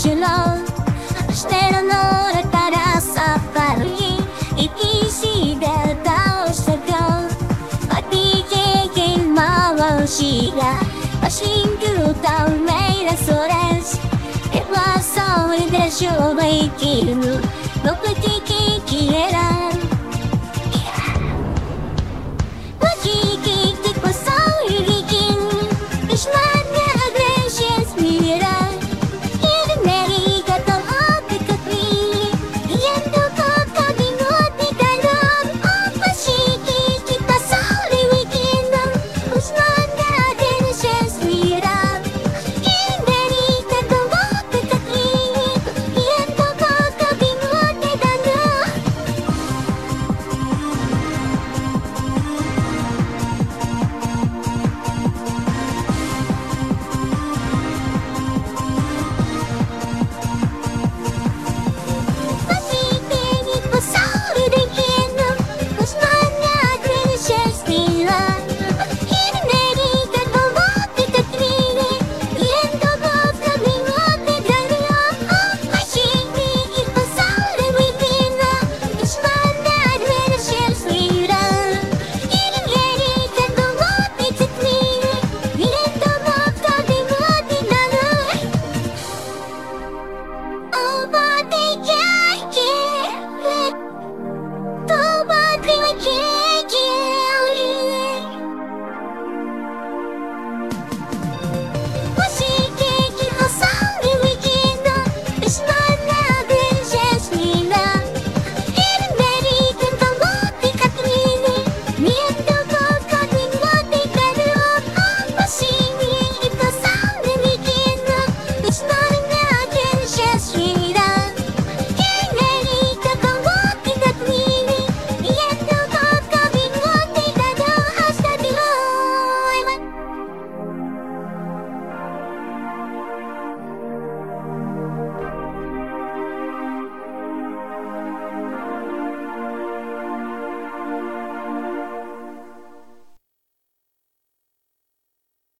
みれしろしてるのだからさっぱり息して倒したよパティケーキ回しがマシングダウンメイラソレスえはそうでしょう生きる。のパティケーキ選